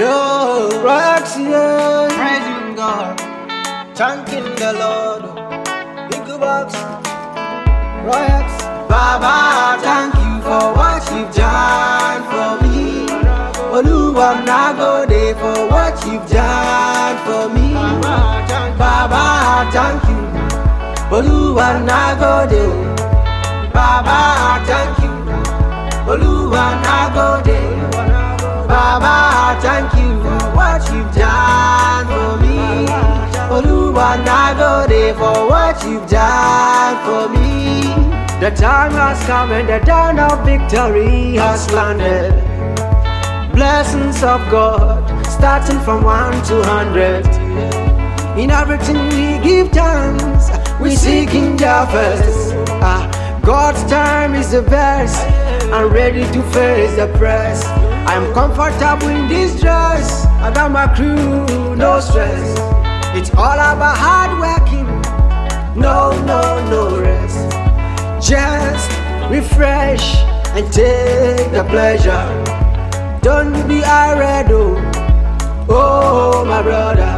Yo, Roxy, Praising God. thanking the Lord. Big box, Rox, Baba, thank you for what you've done for me. Oluwa nagode for what you've done for me. Baba, thank you. Oluwa nagode. Baba, thank you. Oluwa nagode. Baba, thank you for what you've done for me. Oluwa nagode for what you've done for me. The time has come and the dawn of victory has landed. Blessings of God starting from one to hundred. In everything we give thanks, we seek in Jah first. Ah, God's time is the best. I'm ready to face the press. I'm comfortable in this dress. I got my crew, no stress. It's all about hard working, no, no, no rest. Just refresh and take the pleasure. Don't be irredo, oh my brother.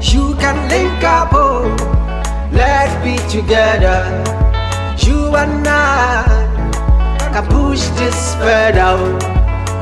You can link up, oh, let's be together. You and I can push this further.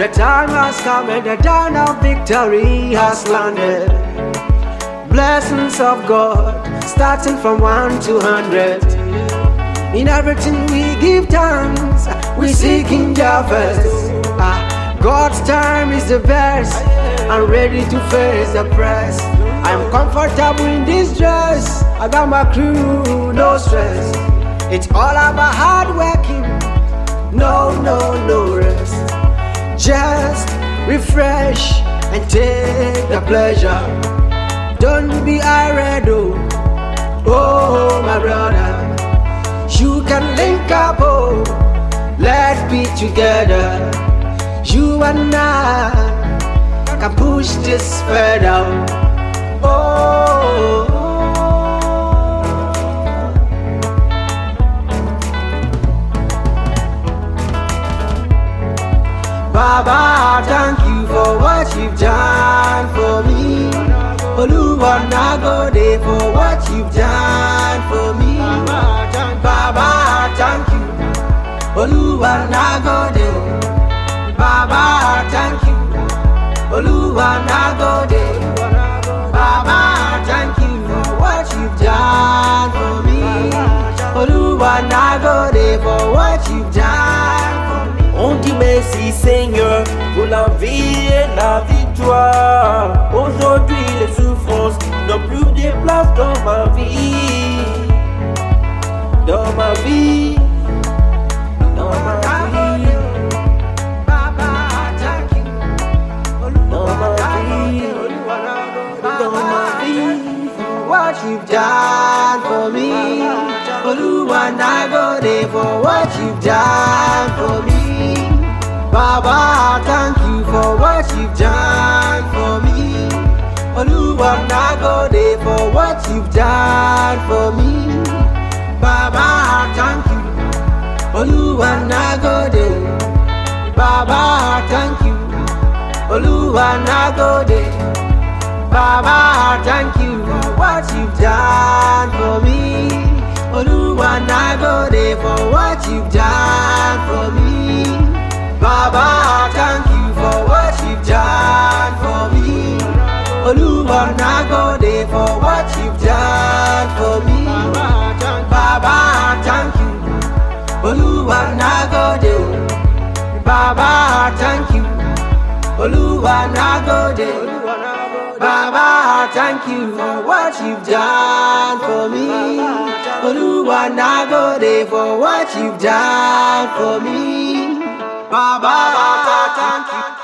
The time has come and the dawn of victory has landed. Blessings of God starting from one to hundred. In everything we give thanks, we seek Jah first. Ah, God's time is the best. I'm ready to face the press. I'm comfortable in this dress. I got my crew, no stress. It's all about hard working, no, no, no. Just refresh and take the pleasure. Don't be irredo, oh my brother. You can link up, oh, let's be together. You and I can push this further. Oh. Oluwa nagode for what you've done for me. Baba, thank you. Oluwa nagode. Baba, thank you. Oluwa nagode. Baba, thank you for what you've done for me. Oluwa nagode for what you've done for me. On dit merci Seigneur pour la vie et la victoire. Aujourd'hui les n'ont plus de place dans ma vie. Dans ma vie. Dans ma vie. Dans ma vie. Dans. What you've done for me, Oluwa nagode for what you've done for me. Baba, thank you for what you've done. Oluwa nagode for what you've done for me. Baba, thank you. Oluwa nagode. Baba, thank you. Oluwa nagode. Baba, thank you for what you've done for me. Oluwa nagode for what you've done for me. Baba, thank you Oluwa nagode for what you've done for me. Baba, thank you. Oluwa nagode. Baba, thank you. Oluwa nagode. Baba, thank you for what you've done for me. Oluwa nagode for what you've done for me. Baba, thank you.